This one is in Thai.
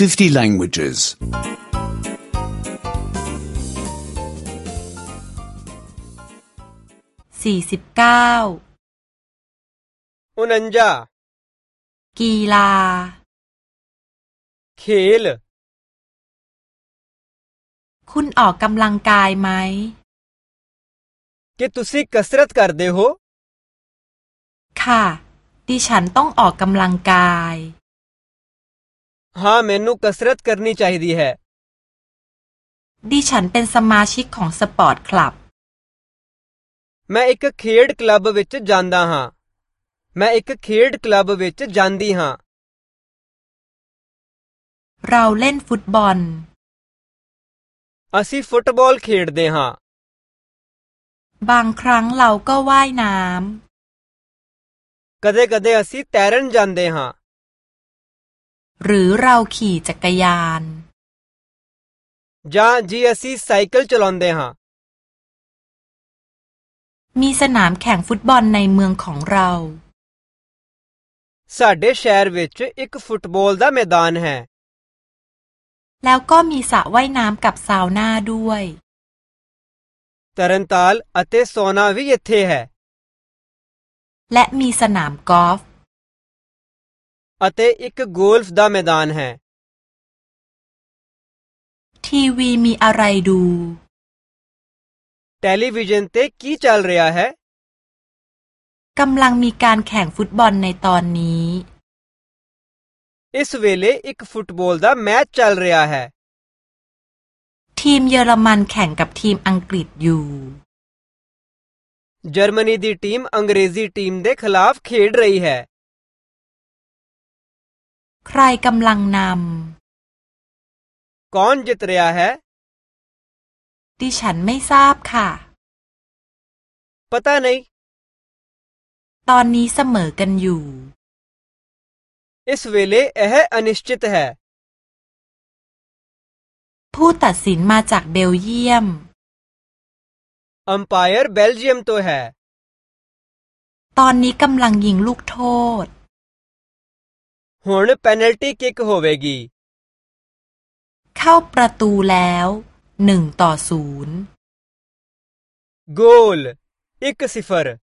50 languages. 49 उनंजा กีฬาเขลคุณออกกำลังกายไหม के त ु स สรัตการเดโฮค่ะดิฉันต้องออกกำลังกาย हाँ मैनू कसरत करनी चाहिए है ดิฉันเป็นสมาชิกของสปอร์ตคลับ मैं एक खेड क्लब विच जांदा हां मैं एक खेड क्लब विच जांदी हां เราเล่นฟุตบอล ਅਸੀਂ ਫੁੱਟਬਾਲ ਖੇਡਦੇ ਹਾਂ บางครั้งเราก็ว่ายน้ำ ਕਦੇ-ਕਦੇ ਅਸੀਂ ਤੈਰਨ ਜਾਂਦੇ ਹਾਂ หรือเราขี่จักรยานจ้าจีเอซีไซเคิลจਾ ਉ ਂ ਦ ੇฮะมีสนามแข่งฟุตบอลในเมืองของเราซาเดชเชอร์วิชอีกฟุตบอลดาเมดานแฮแล้วก็มีสระว่ายน้ำกับซาวน่าด้วยรันตาลอเตโซนาวิเยเทเฮและมีสนามกอล์ฟ एक गोल्फ का मैदान है टीवी मी अराइडू टेलीविजन ते की चल रहा है กำลังมีการแข่งฟุตบอลในตอนนี้ इस वेले एक फुटबॉल का मैच चल रहा है ทีมเยอรมันแข่งกับทีมอังกฤษอยู่ जर्मनी दी टीम अंग्रेजी टीम दे खिलाफ खेड रही है ใครกำลังนำ कौन जीत र ยाฮะดิฉันไม่ทราบค่ะปตาไนตอนนี้เสมอกันอยู่อ इस เे ल े यह अ อนิสจิต है ผู้ตัดสินมาจากเบลเยียม อัมพายร์เบลเยียมตัว है ตอนนี้กำลังยิงลูกโทษนเพนัลตีੀคਿ ਕ ਹ ੋเੇ ਗ ੀเข้าประตู แล้ว หนึ่งต่อศูนย์โกกลอซิฟ1-0